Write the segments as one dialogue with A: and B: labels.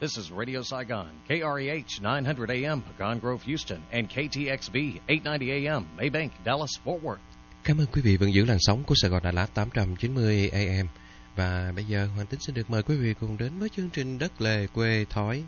A: This is Radio Saigon, KREH 900 AM, Pecan Grove, Houston, and KTXV 890 AM, Maybank, Dallas, Fort Worth.
B: Cảm ơn quý vị vẫn giữ làn sóng của Sài Gòn Đà Lạt 890 AM. Và bây giờ Hoàng Tính xin được mời quý vị cùng đến với chương trình Đất Lề Quê Thói.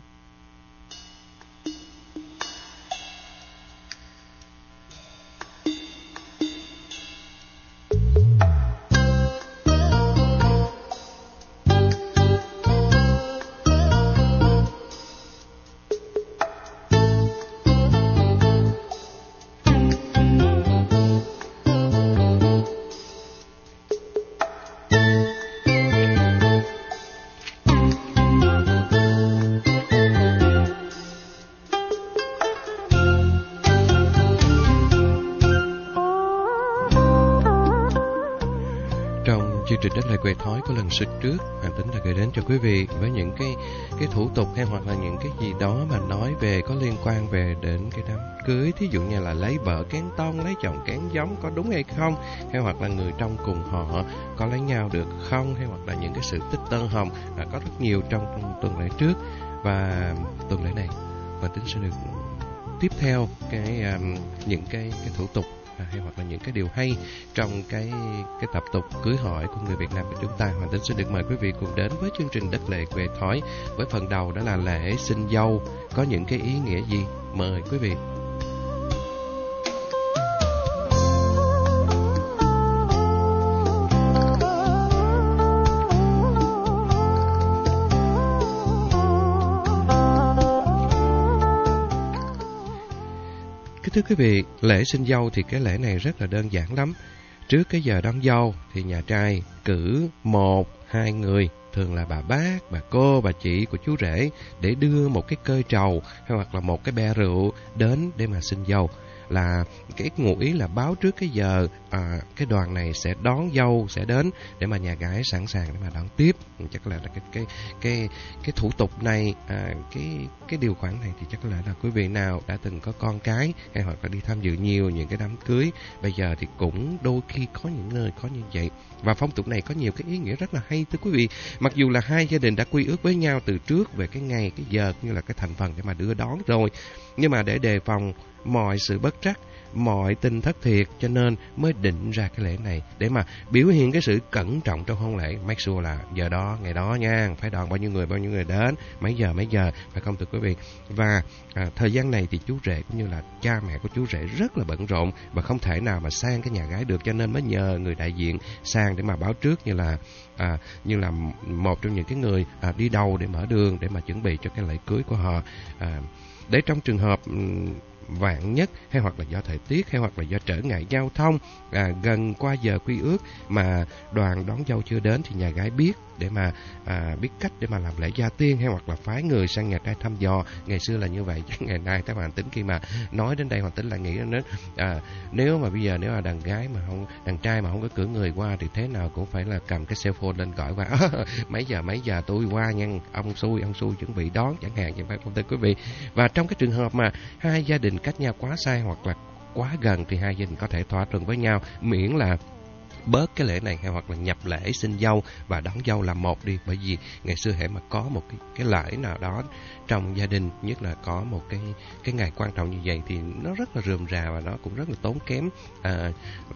B: Về thói có lần xịt trước. Hoàng Tính đã gửi đến cho quý vị với những cái cái thủ tục hay hoặc là những cái gì đó mà nói về có liên quan về đến cái đám cưới. Thí dụ như là lấy vợ kén tông lấy chồng kén giống có đúng hay không? Hay hoặc là người trong cùng họ có lấy nhau được không? Hay hoặc là những cái sự tích tân hồng đã có rất nhiều trong, trong tuần lễ trước. Và tuần lễ này Hoàng Tính sẽ được tiếp theo cái um, những cái cái thủ tục hay hoặc là những cái điều hay trong cái cái tập tục cưới hỏi của người Việt Nam của chúng ta. Hoàng Tính xin được mời quý vị cùng đến với chương trình Đất Lệ Quê Thói với phần đầu đó là lễ sinh dâu có những cái ý nghĩa gì? Mời quý vị. Thưa quý vị, lễ sinh dâu thì cái lễ này rất là đơn giản lắm. Trước cái giờ đón dâu thì nhà trai cử một, hai người, thường là bà bác, bà cô, bà chị của chú rể để đưa một cái cơi trầu hay hoặc là một cái be rượu đến để mà sinh dâu là cái ngụ ý là báo trước cái giờ à, cái đoàn này sẽ đón dâu sẽ đến để mà nhà gái sẵn sàng để mà đón tiếp. Ừ, chắc là, là cái cái cái cái thủ tục này à, cái cái điều khoản này thì chắc là là quý vị nào đã từng có con cái hay hoặc là đi tham dự nhiều những cái đám cưới bây giờ thì cũng đôi khi có những nơi có như vậy. Và phong tục này có nhiều cái ý nghĩa rất là hay thưa quý vị. Mặc dù là hai gia đình đã quy ước với nhau từ trước về cái ngày cái giờ cũng như là cái thành phần để mà đưa đón rồi nhưng mà để đề phòng mọi sự bất trắc, mọi tin thất thiệt cho nên mới định ra cái lễ này để mà biểu hiện cái sự cẩn trọng trong hôn lễ. Make sure là giờ đó, ngày đó nha, phải đoàn bao nhiêu người, bao nhiêu người đến, mấy giờ, mấy giờ, phải không thưa quý vị. Và à, thời gian này thì chú rể cũng như là cha mẹ của chú rể rất là bận rộn và không thể nào mà sang cái nhà gái được cho nên mới nhờ người đại diện sang để mà báo trước như là à, như là một trong những cái người à, đi đầu để mở đường để mà chuẩn bị cho cái lễ cưới của họ. À, để trong trường hợp ừ, vạn nhất hay hoặc là do thời tiết hay hoặc là do trở ngại giao thông à, gần qua giờ quy ước mà đoàn đón dâu chưa đến thì nhà gái biết để mà à, biết cách để mà làm lễ gia tiên hay hoặc là phái người sang nhà trai thăm dò. Ngày xưa là như vậy chứ ngày nay các bạn tính khi mà nói đến đây hoàng tính là nghĩ đến à, nếu mà bây giờ nếu mà đàn gái mà không đàn trai mà không có cử người qua thì thế nào cũng phải là cầm cái cell phone lên gọi qua mấy giờ mấy giờ tôi qua nha ông xui ông xui chuẩn bị đón. Chẳng hạn như vậy không thưa quý vị. Và trong cái trường hợp mà hai gia đình cách nhau quá xa hoặc là quá gần thì hai gia đình có thể thỏa thuận với nhau. Miễn là bớt cái lễ này hay hoặc là nhập lễ xin dâu và đón dâu là một đi. Bởi vì ngày xưa hệ mà có một cái cái lễ nào đó trong gia đình nhất là có một cái cái ngày quan trọng như vậy thì nó rất là rườm rà và nó cũng rất là tốn kém. À,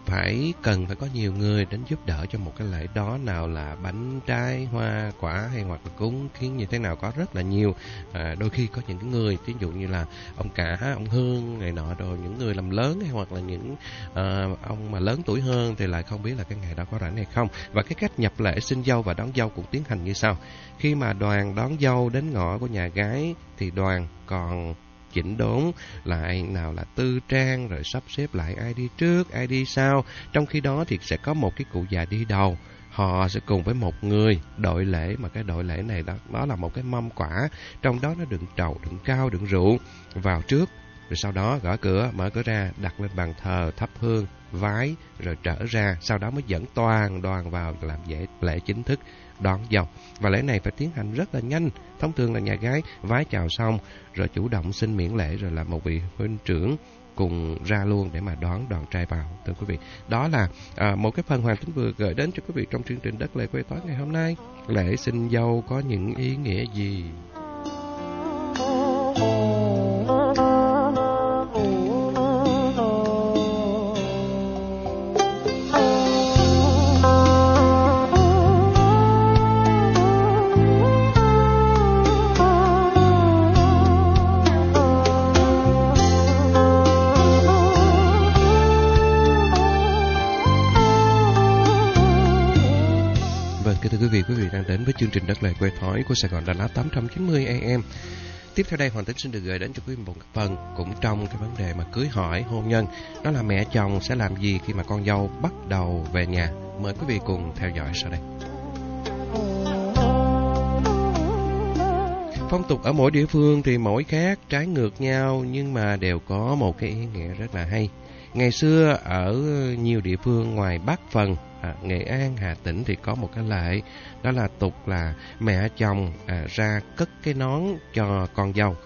B: phải cần phải có nhiều người đến giúp đỡ cho một cái lễ đó nào là bánh trái hoa quả hay hoặc là cúng khiến như thế nào có rất là nhiều. À, đôi khi có những cái người ví dụ như là ông cả ông hương này nọ rồi những người làm lớn hay hoặc là những à, ông mà lớn tuổi hơn thì lại không biết là cái ngày đó có rảnh hay không và cái cách nhập lễ xin dâu và đón dâu cũng tiến hành như sau khi mà đoàn đón dâu đến ngõ của nhà gái thì đoàn còn chỉnh đốn lại nào là tư trang rồi sắp xếp lại ai đi trước, ai đi sau. Trong khi đó thì sẽ có một cái cụ già đi đầu. Họ sẽ cùng với một người đội lễ mà cái đội lễ này đó, đó là một cái mâm quả. Trong đó nó đựng trầu, đựng cao, đựng rượu vào trước. Rồi sau đó gõ cửa, mở cửa ra, đặt lên bàn thờ, thắp hương, vái, rồi trở ra. Sau đó mới dẫn toàn đoàn vào làm lễ, lễ chính thức đón dâu. Và lễ này phải tiến hành rất là nhanh. Thông thường là nhà gái vái chào xong, rồi chủ động xin miễn lễ, rồi là một vị huynh trưởng cùng ra luôn để mà đón đoàn trai vào thưa quý vị đó là à, một cái phần hoàng tính vừa gửi đến cho quý vị trong chương trình đất lệ quê tối ngày hôm nay lễ sinh dâu có những ý nghĩa gì đang đến với chương trình Đất lời Quê Thói của Sài Gòn Đà lá 890 AM. Tiếp theo đây Hoàng Tính xin được gửi đến cho quý vị một phần cũng trong cái vấn đề mà cưới hỏi hôn nhân. Đó là mẹ chồng sẽ làm gì khi mà con dâu bắt đầu về nhà. Mời quý vị cùng theo dõi sau đây. Phong tục ở mỗi địa phương thì mỗi khác, trái ngược nhau nhưng mà đều có một cái ý nghĩa rất là hay. Ngày xưa ở nhiều địa phương ngoài Bắc phần, à, Nghệ An, Hà Tĩnh thì có một cái lệ, đó là tục là mẹ chồng à, ra cất cái nón cho con dâu.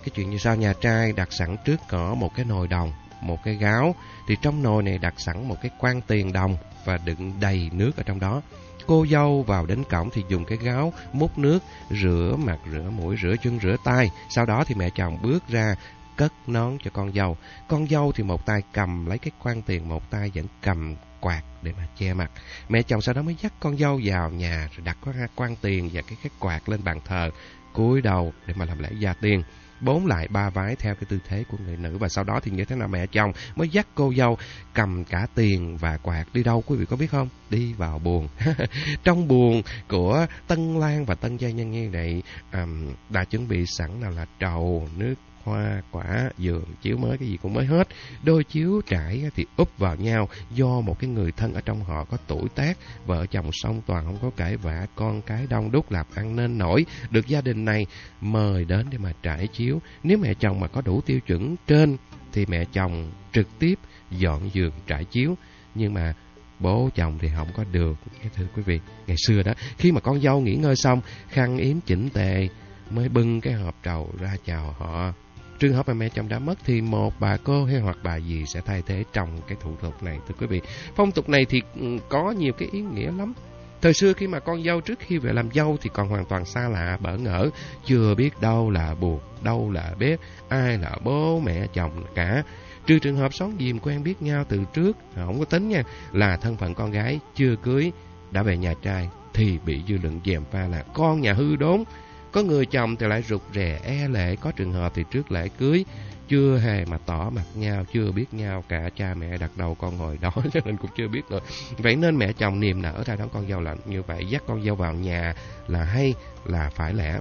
B: Cái chuyện như sau, nhà trai đặt sẵn trước cỏ một cái nồi đồng, một cái gáo, thì trong nồi này đặt sẵn một cái quan tiền đồng và đựng đầy nước ở trong đó. Cô dâu vào đến cổng thì dùng cái gáo múc nước, rửa mặt, rửa mũi, rửa chân, rửa tay. Sau đó thì mẹ chồng bước ra cất nón cho con dâu. Con dâu thì một tay cầm lấy cái quan tiền, một tay vẫn cầm quạt để mà che mặt. Mẹ chồng sau đó mới dắt con dâu vào nhà rồi đặt cái quan tiền và cái cái quạt lên bàn thờ, cúi đầu để mà làm lễ gia tiên. Bốn lại ba vái theo cái tư thế của người nữ. Và sau đó thì như thế nào mẹ chồng? Mới dắt cô dâu cầm cả tiền và quạt đi đâu quý vị có biết không? Đi vào buồn trong buồn của tân lan và tân gia nhân như này um, đã chuẩn bị sẵn nào là trầu nước hoa, quả, giường, chiếu mới cái gì cũng mới hết. Đôi chiếu trải thì úp vào nhau do một cái người thân ở trong họ có tuổi tác, vợ chồng song toàn không có cãi vã, con cái đông đúc lạp ăn nên nổi. Được gia đình này mời đến để mà trải chiếu. Nếu mẹ chồng mà có đủ tiêu chuẩn trên thì mẹ chồng trực tiếp dọn giường trải chiếu. Nhưng mà bố chồng thì không có được thưa quý vị ngày xưa đó khi mà con dâu nghỉ ngơi xong khăn yếm chỉnh tề mới bưng cái hộp trầu ra chào họ Trường hợp mà mẹ chồng đã mất thì một bà cô hay hoặc bà gì sẽ thay thế trong cái thủ tục này thưa quý vị. Phong tục này thì ừ, có nhiều cái ý nghĩa lắm. Thời xưa khi mà con dâu trước khi về làm dâu thì còn hoàn toàn xa lạ, bỡ ngỡ, chưa biết đâu là buộc, đâu là bếp, ai là bố, mẹ, chồng cả. Trừ trường hợp xóm dìm quen biết nhau từ trước, à, không có tính nha, là thân phận con gái chưa cưới, đã về nhà trai thì bị dư luận dèm pha là con nhà hư đốn, có người chồng thì lại rụt rè e lệ, có trường hợp thì trước lễ cưới chưa hề mà tỏ mặt nhau, chưa biết nhau cả cha mẹ đặt đầu con ngồi đó cho nên cũng chưa biết rồi. Vậy nên mẹ chồng niềm nở ra đón con dâu lạnh như vậy, dắt con dâu vào nhà là hay là phải lẽ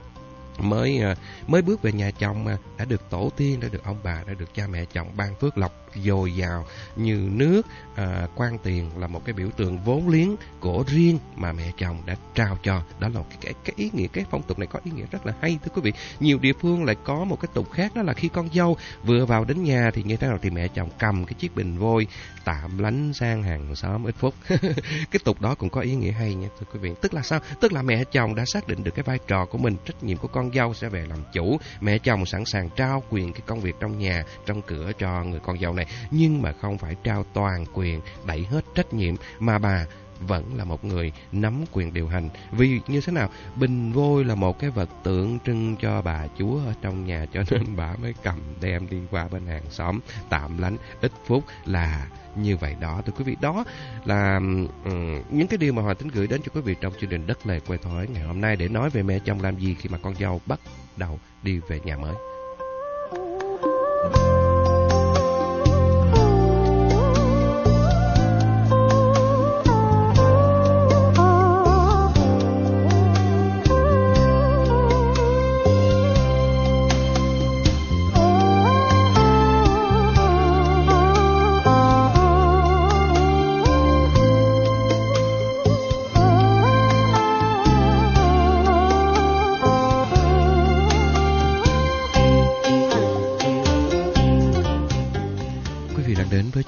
B: mới ờ, mới bước về nhà chồng mà đã được tổ tiên đã được ông bà đã được cha mẹ chồng ban phước lộc dồi dào như nước. À, quan tiền là một cái biểu tượng vốn liếng của riêng mà mẹ chồng đã trao cho. Đó là cái, cái, cái ý nghĩa cái phong tục này có ý nghĩa rất là hay thưa quý vị. Nhiều địa phương lại có một cái tục khác đó là khi con dâu vừa vào đến nhà thì như thế nào thì mẹ chồng cầm cái chiếc bình vôi tạm lánh sang hàng xóm ít phút. Cái tục đó cũng có ý nghĩa hay nha thưa quý vị. Tức là sao? Tức là mẹ chồng đã xác định được cái vai trò của mình trách nhiệm của con dâu sẽ về làm chủ. Mẹ chồng sẵn sàng trao quyền cái công việc trong nhà trong cửa cho người con dâu này nhưng mà không phải trao toàn quyền đẩy hết trách nhiệm mà bà vẫn là một người nắm quyền điều hành. Vì như thế nào? Bình vôi là một cái vật tượng trưng cho bà chúa ở trong nhà cho nên bà mới cầm đem đi qua bên hàng xóm tạm lánh ít phút là như vậy đó thưa quý vị đó là um, những cái điều mà hòa tính gửi đến cho quý vị trong chương trình đất lề quê thói ngày hôm nay để nói về mẹ chồng làm gì khi mà con dâu bắt đầu đi về nhà mới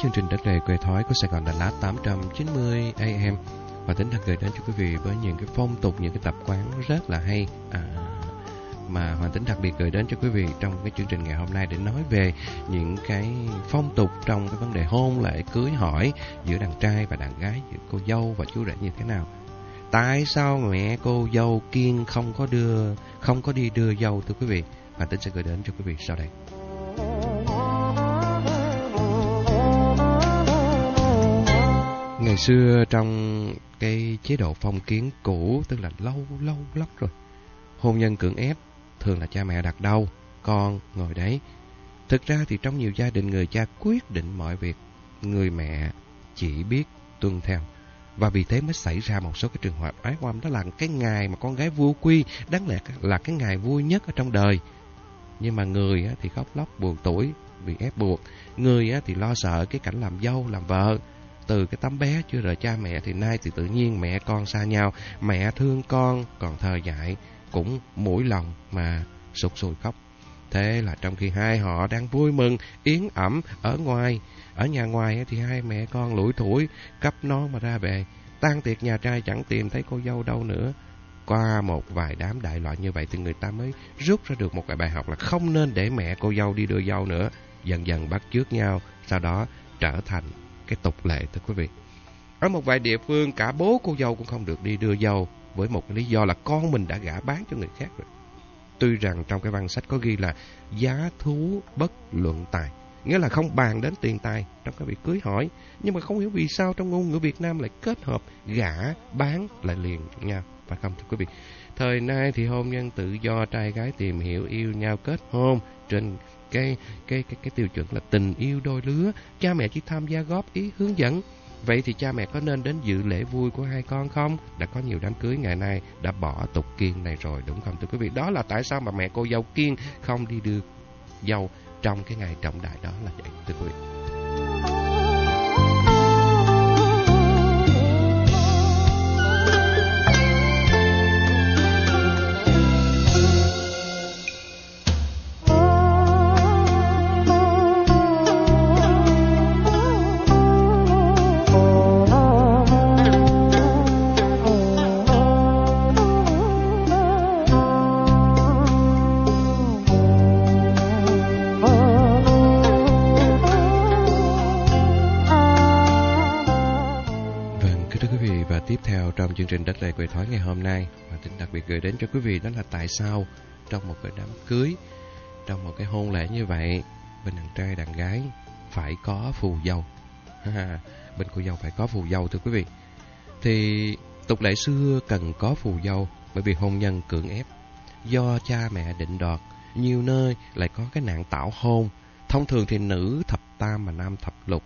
B: chương trình đặc đề quê thói của Sài Gòn Đà Lạt 890 AM và tính đang gửi đến cho quý vị với những cái phong tục, những cái tập quán rất là hay à, mà Hoàng Tính đặc biệt gửi đến cho quý vị trong cái chương trình ngày hôm nay để nói về những cái phong tục trong cái vấn đề hôn lễ cưới hỏi giữa đàn trai và đàn gái, giữa cô dâu và chú rể như thế nào. Tại sao mẹ cô dâu kiên không có đưa không có đi đưa dâu thưa quý vị? Hoàng Tính sẽ gửi đến cho quý vị sau đây. Ngày xưa trong cái chế độ phong kiến cũ, tức là lâu lâu lắm rồi, hôn nhân cưỡng ép thường là cha mẹ đặt đâu, con ngồi đấy. Thực ra thì trong nhiều gia đình người cha quyết định mọi việc, người mẹ chỉ biết tuân theo. Và vì thế mới xảy ra một số cái trường hợp ái oăm đó là cái ngày mà con gái vua quy đáng lẽ là cái ngày vui nhất ở trong đời. Nhưng mà người thì khóc lóc buồn tuổi vì ép buộc. Người thì lo sợ cái cảnh làm dâu, làm vợ. Từ cái tấm bé chưa rời cha mẹ thì nay thì tự nhiên mẹ con xa nhau. Mẹ thương con còn thơ dại cũng mũi lòng mà sụt sùi khóc. Thế là trong khi hai họ đang vui mừng, yến ẩm ở ngoài, ở nhà ngoài thì hai mẹ con lủi thủi, cấp nó mà ra về. Tan tiệc nhà trai chẳng tìm thấy cô dâu đâu nữa. Qua một vài đám đại loại như vậy thì người ta mới rút ra được một cái bài học là không nên để mẹ cô dâu đi đưa dâu nữa. Dần dần bắt chước nhau, sau đó trở thành cái tục lệ thưa quý vị. Ở một vài địa phương cả bố cô dâu cũng không được đi đưa dâu với một cái lý do là con mình đã gả bán cho người khác rồi. Tuy rằng trong cái văn sách có ghi là giá thú bất luận tài, nghĩa là không bàn đến tiền tài trong cái việc cưới hỏi, nhưng mà không hiểu vì sao trong ngôn ngữ Việt Nam lại kết hợp gả bán lại liền nhau, phải không thưa quý vị? Thời nay thì hôn nhân tự do trai gái tìm hiểu yêu nhau kết hôn trên cái cái cái cái tiêu chuẩn là tình yêu đôi lứa, cha mẹ chỉ tham gia góp ý hướng dẫn Vậy thì cha mẹ có nên đến dự lễ vui của hai con không? Đã có nhiều đám cưới ngày nay đã bỏ tục kiên này rồi đúng không thưa quý vị? Đó là tại sao mà mẹ cô dâu kiên không đi đưa dâu trong cái ngày trọng đại đó là vậy thưa quý vị. Chương trình đất lệ quệ thói ngày hôm nay và tính đặc biệt gửi đến cho quý vị đó là tại sao trong một cái đám cưới, trong một cái hôn lễ như vậy, bên đàn trai đàn gái phải có phù dâu. bên cô dâu phải có phù dâu thưa quý vị. Thì tục lệ xưa cần có phù dâu bởi vì hôn nhân cưỡng ép do cha mẹ định đoạt, nhiều nơi lại có cái nạn tảo hôn. Thông thường thì nữ thập tam mà nam thập lục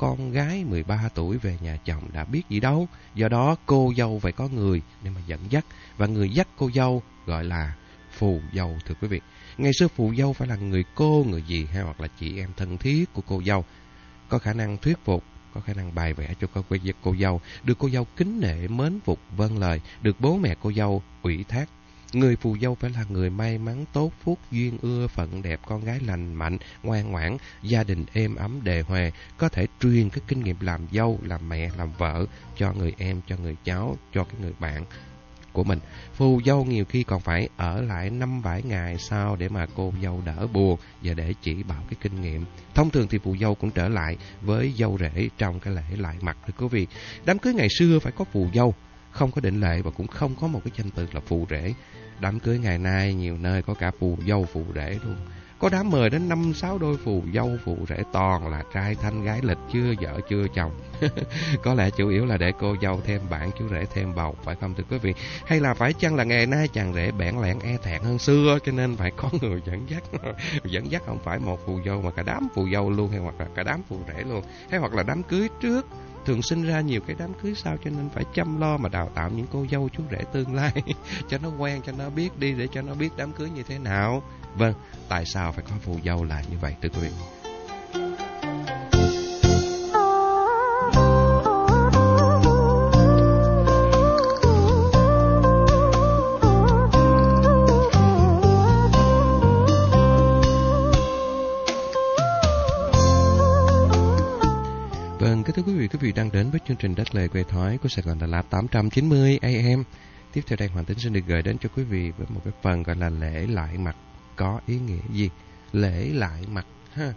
B: con gái 13 tuổi về nhà chồng đã biết gì đâu. Do đó cô dâu phải có người để mà dẫn dắt. Và người dắt cô dâu gọi là phù dâu thưa quý vị. Ngày xưa phù dâu phải là người cô, người gì hay hoặc là chị em thân thiết của cô dâu. Có khả năng thuyết phục, có khả năng bài vẽ cho cô, cô dâu, được cô dâu kính nể, mến phục, vâng lời, được bố mẹ cô dâu ủy thác Người phù dâu phải là người may mắn, tốt phúc, duyên ưa, phận đẹp, con gái lành mạnh, ngoan ngoãn, gia đình êm ấm, đề hòa, có thể truyền cái kinh nghiệm làm dâu, làm mẹ, làm vợ cho người em, cho người cháu, cho cái người bạn của mình. Phù dâu nhiều khi còn phải ở lại năm vài ngày sau để mà cô dâu đỡ buồn và để chỉ bảo cái kinh nghiệm. Thông thường thì phù dâu cũng trở lại với dâu rể trong cái lễ lại mặt thưa quý vị. Đám cưới ngày xưa phải có phù dâu, không có định lệ và cũng không có một cái danh từ là phù rể. Đám cưới ngày nay nhiều nơi có cả phù dâu phù rể luôn. Có đám mời đến năm sáu đôi phù dâu phù rể toàn là trai thanh gái lịch, chưa vợ, chưa chồng. có lẽ chủ yếu là để cô dâu thêm bạn, chú rể thêm bầu, phải không thưa quý vị? Hay là phải chăng là ngày nay chàng rể bẽn lẹn e thẹn hơn xưa, cho nên phải có người dẫn dắt. dẫn dắt không phải một phù dâu mà cả đám phù dâu luôn, hay hoặc là cả đám phù rể luôn. Hay hoặc là đám cưới trước thường sinh ra nhiều cái đám cưới sau cho nên phải chăm lo mà đào tạo những cô dâu chú rể tương lai cho nó quen, cho nó biết đi, để cho nó biết đám cưới như thế nào. Vâng tại sao phải có phù dâu là như vậy, thưa quý vị? Vị, đang đến với chương trình Đất Lề Quê Thói của Sài Gòn Đà Lạt 890 AM. Tiếp theo đây Hoàng Tính xin được gửi đến cho quý vị với một cái phần gọi là lễ lại mặt có ý nghĩa gì? Lễ lại mặt ha.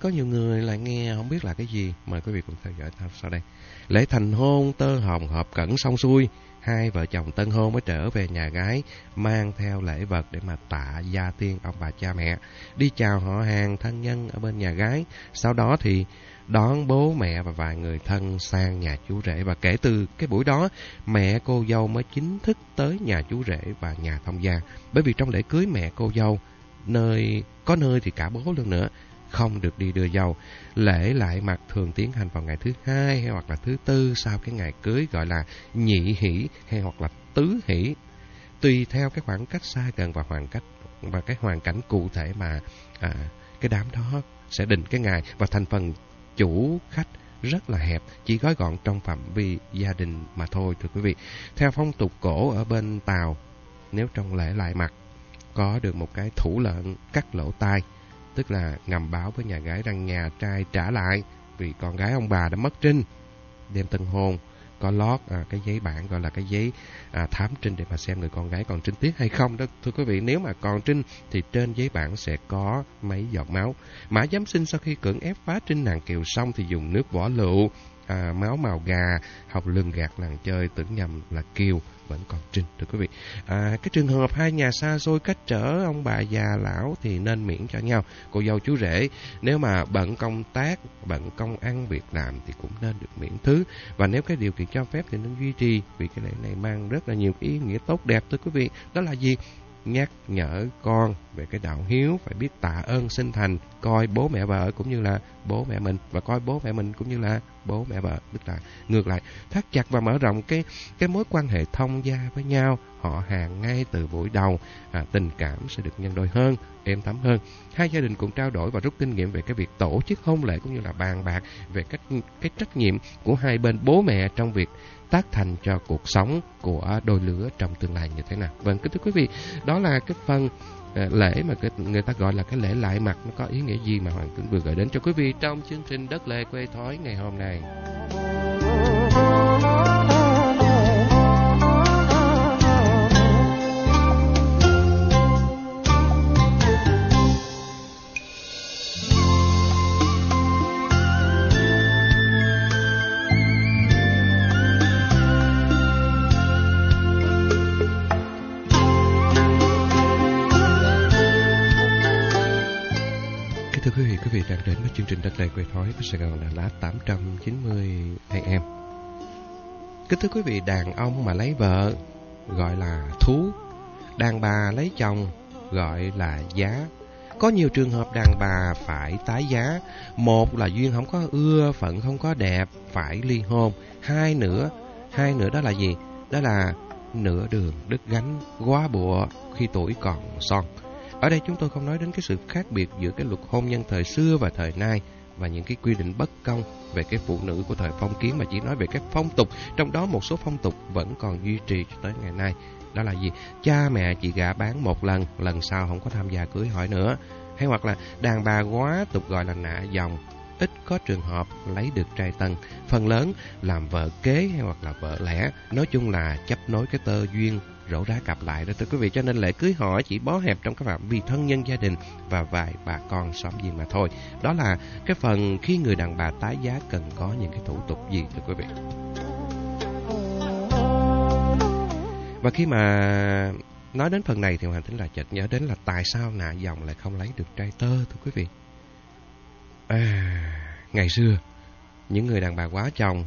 B: Có nhiều người lại nghe không biết là cái gì, mời quý vị cùng theo dõi sau đây. Lễ thành hôn tơ hồng hợp cẩn xong xuôi, hai vợ chồng tân hôn mới trở về nhà gái, mang theo lễ vật để mà tạ gia tiên ông bà cha mẹ. Đi chào họ hàng thân nhân ở bên nhà gái. Sau đó thì đón bố mẹ và vài người thân sang nhà chú rể. Và kể từ cái buổi đó, mẹ cô dâu mới chính thức tới nhà chú rể và nhà thông gia. Bởi vì trong lễ cưới mẹ cô dâu, nơi, có nơi thì cả bố luôn nữa không được đi đưa dâu. Lễ lại mặt thường tiến hành vào ngày thứ hai hay hoặc là thứ tư sau cái ngày cưới gọi là nhị hỷ hay hoặc là tứ hỷ. Tùy theo cái khoảng cách xa gần và hoàn cách và cái hoàn cảnh cụ thể mà à, cái đám đó sẽ định cái ngày và thành phần chủ khách rất là hẹp, chỉ gói gọn trong phạm vi gia đình mà thôi thưa quý vị. Theo phong tục cổ ở bên Tàu, nếu trong lễ lại mặt có được một cái thủ lợn cắt lỗ tai, tức là ngầm báo với nhà gái rằng nhà trai trả lại vì con gái ông bà đã mất trinh. Đêm tân hôn có lót à, cái giấy bản gọi là cái giấy à, thám trinh để mà xem người con gái còn trinh tiết hay không đó thưa quý vị nếu mà còn trinh thì trên giấy bản sẽ có mấy giọt máu mã giám sinh sau khi cưỡng ép phá trinh nàng kiều xong thì dùng nước vỏ lựu à, máu màu gà học lường gạt làng chơi tưởng nhầm là kiều vẫn còn trinh thưa quý vị. À, cái trường hợp hai nhà xa xôi cách trở ông bà già lão thì nên miễn cho nhau. Cô dâu chú rể nếu mà bận công tác bận công ăn việc làm thì cũng nên được miễn thứ. Và nếu cái điều kiện cho phép thì nên duy trì vì cái lễ này mang rất là nhiều ý nghĩa tốt đẹp thưa quý vị. Đó là gì? Nhắc nhở con về cái đạo hiếu phải biết tạ ơn sinh thành coi bố mẹ vợ cũng như là bố mẹ mình và coi bố mẹ mình cũng như là bố mẹ vợ. Tức là ngược lại thắt chặt và mở rộng cái cái mối quan hệ thông gia với nhau họ hàng ngay từ buổi đầu à, tình cảm sẽ được nhân đôi hơn êm thấm hơn. Hai gia đình cũng trao đổi và rút kinh nghiệm về cái việc tổ chức hôn lễ cũng như là bàn bạc về cách cái trách nhiệm của hai bên bố mẹ trong việc tác thành cho cuộc sống của đôi lứa trong tương lai như thế nào. Vâng, kính thưa quý vị, đó là cái phần ờ, lễ mà cái, người ta gọi là cái lễ lại mặt nó có ý nghĩa gì mà Hoàng Kính vừa gửi đến cho quý vị trong chương trình Đất Lệ Quê Thói ngày hôm nay. Khói ở Sài Gòn Đà Lạt 890 AM. Kính thưa quý vị, đàn ông mà lấy vợ gọi là thú, đàn bà lấy chồng gọi là giá. Có nhiều trường hợp đàn bà phải tái giá. Một là duyên không có ưa, phận không có đẹp, phải ly hôn. Hai nữa, hai nữa đó là gì? Đó là nửa đường đứt gánh, quá bụa khi tuổi còn son. Ở đây chúng tôi không nói đến cái sự khác biệt giữa cái luật hôn nhân thời xưa và thời nay và những cái quy định bất công về cái phụ nữ của thời phong kiến mà chỉ nói về các phong tục, trong đó một số phong tục vẫn còn duy trì cho tới ngày nay. Đó là gì? Cha mẹ chỉ gả bán một lần, lần sau không có tham gia cưới hỏi nữa. Hay hoặc là đàn bà quá tục gọi là nạ dòng, ít có trường hợp lấy được trai tân, phần lớn làm vợ kế hay hoặc là vợ lẽ, nói chung là chấp nối cái tơ duyên rổ rá cặp lại đó thưa quý vị, cho nên lễ cưới hỏi chỉ bó hẹp trong các phạm vi thân nhân gia đình và vài bà con xóm gì mà thôi. Đó là cái phần khi người đàn bà tái giá cần có những cái thủ tục gì, thưa quý vị? Và khi mà nói đến phần này thì hoàng tính là chợt nhớ đến là tại sao nạ dòng lại không lấy được trai tơ, thưa quý vị? À ngày xưa, những người đàn bà quá chồng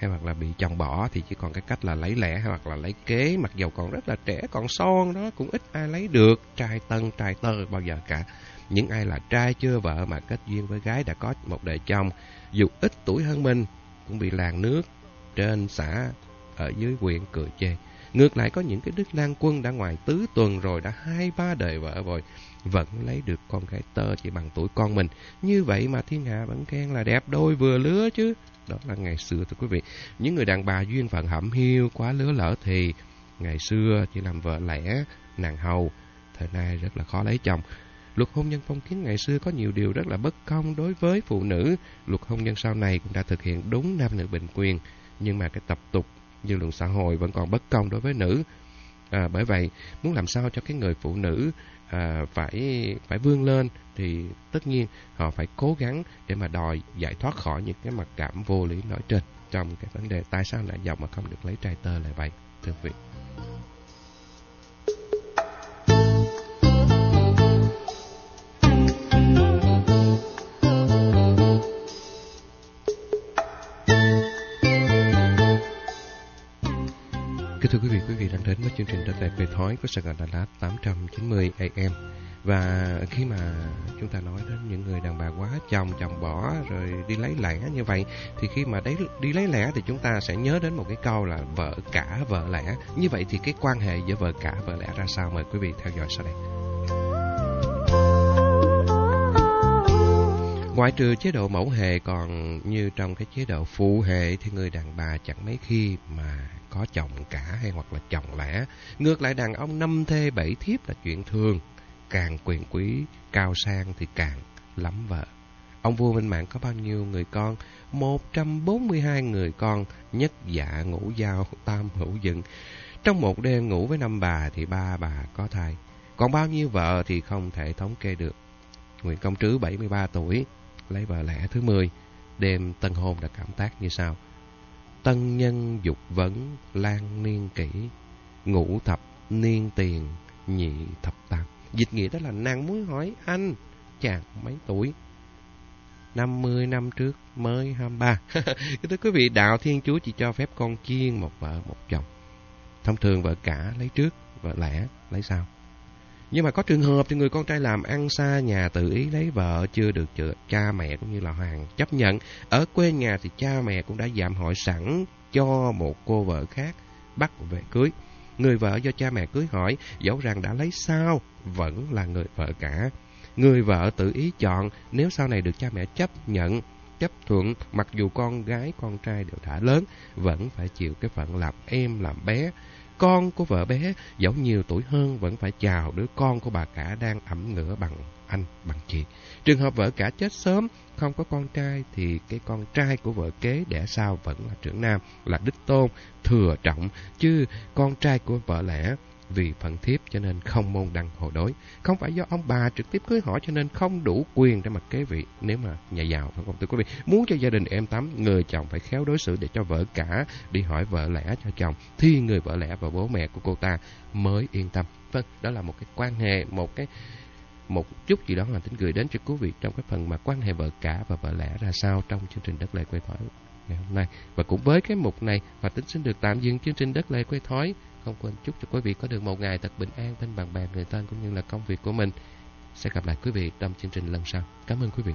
B: hay hoặc là bị chồng bỏ thì chỉ còn cái cách là lấy lẻ hay hoặc là lấy kế. Mặc dầu còn rất là trẻ, còn son đó, cũng ít ai lấy được. Trai tân, trai tơ bao giờ cả. Những ai là trai chưa vợ mà kết duyên với gái đã có một đời chồng, dù ít tuổi hơn mình, cũng bị làng nước trên xã ở dưới huyện cười chê. Ngược lại, có những cái đức lang quân đã ngoài tứ tuần rồi, đã hai, ba đời vợ rồi, vẫn lấy được con gái tơ chỉ bằng tuổi con mình. Như vậy mà thiên hạ vẫn khen là đẹp đôi vừa lứa chứ đó là ngày xưa thưa quý vị. Những người đàn bà duyên phận hẩm hiu quá lứa lỡ thì ngày xưa chỉ làm vợ lẽ, nàng hầu, thời nay rất là khó lấy chồng. Luật hôn nhân phong kiến ngày xưa có nhiều điều rất là bất công đối với phụ nữ. Luật hôn nhân sau này cũng đã thực hiện đúng nam nữ bình quyền. Nhưng mà cái tập tục dư luận xã hội vẫn còn bất công đối với nữ. À, bởi vậy, muốn làm sao cho cái người phụ nữ à, phải phải vươn lên thì tất nhiên họ phải cố gắng để mà đòi giải thoát khỏi những cái mặc cảm vô lý nói trên trong cái vấn đề tại sao lại dòng mà không được lấy trai tơ lại vậy thưa quý vị. Kính thưa quý vị, quý vị đang đến với chương trình Đất đẹp về thói của Sài Gòn Đà Lạt 890 AM. Và khi mà chúng ta nói đến những người đàn bà quá chồng, chồng bỏ rồi đi lấy lẻ như vậy thì khi mà đấy đi lấy lẻ thì chúng ta sẽ nhớ đến một cái câu là vợ cả vợ lẽ. Như vậy thì cái quan hệ giữa vợ cả vợ lẽ ra sao mời quý vị theo dõi sau đây. Ngoại trừ chế độ mẫu hệ còn như trong cái chế độ phụ hệ thì người đàn bà chẳng mấy khi mà có chồng cả hay hoặc là chồng lẻ. Ngược lại đàn ông năm thê bảy thiếp là chuyện thường. Càng quyền quý, cao sang thì càng lắm vợ. Ông vua Minh Mạng có bao nhiêu người con? 142 người con, nhất dạ ngũ giao, tam hữu dựng. Trong một đêm ngủ với năm bà thì ba bà có thai. Còn bao nhiêu vợ thì không thể thống kê được. Nguyễn Công Trứ 73 tuổi, lấy vợ lẽ thứ 10, đêm tân hôn đã cảm tác như sau. Tân nhân dục vấn, lan niên kỷ, ngũ thập niên tiền, nhị thập tam. Dịch nghĩa đó là nàng muốn hỏi anh, chàng mấy tuổi? 50 năm trước mới 23. Thưa quý vị, đạo Thiên Chúa chỉ cho phép con chiên một vợ một chồng. Thông thường vợ cả lấy trước, vợ lẽ lấy sau. Nhưng mà có trường hợp thì người con trai làm ăn xa nhà tự ý lấy vợ chưa được chữa, cha mẹ cũng như là hoàng chấp nhận. Ở quê nhà thì cha mẹ cũng đã giảm hỏi sẵn cho một cô vợ khác bắt về cưới. Người vợ do cha mẹ cưới hỏi dẫu rằng đã lấy sao vẫn là người vợ cả. Người vợ tự ý chọn nếu sau này được cha mẹ chấp nhận chấp thuận mặc dù con gái con trai đều đã lớn vẫn phải chịu cái phận làm em làm bé con của vợ bé dẫu nhiều tuổi hơn vẫn phải chào đứa con của bà cả đang ẩm ngửa bằng anh, bằng chị. Trường hợp vợ cả chết sớm, không có con trai thì cái con trai của vợ kế đẻ sau vẫn là trưởng nam, là đích tôn, thừa trọng, chứ con trai của vợ lẽ vì phận thiếp cho nên không môn đăng hộ đối. Không phải do ông bà trực tiếp cưới hỏi cho nên không đủ quyền để mà kế vị nếu mà nhà giàu phải không thưa quý vị. Muốn cho gia đình em tắm, người chồng phải khéo đối xử để cho vợ cả đi hỏi vợ lẽ cho chồng thì người vợ lẽ và bố mẹ của cô ta mới yên tâm. Vâng, đó là một cái quan hệ, một cái một chút gì đó là tính gửi đến cho quý vị trong cái phần mà quan hệ vợ cả và vợ lẽ ra sao trong chương trình đất lệ quê thói ngày hôm nay. Và cũng với cái mục này và tính xin được tạm dừng chương trình đất lệ quê thói không quên chúc cho quý vị có được một ngày thật bình an, bên bạn bè, người thân, cũng như là công việc của mình. Sẽ gặp lại quý vị trong chương trình lần sau. Cảm ơn quý vị.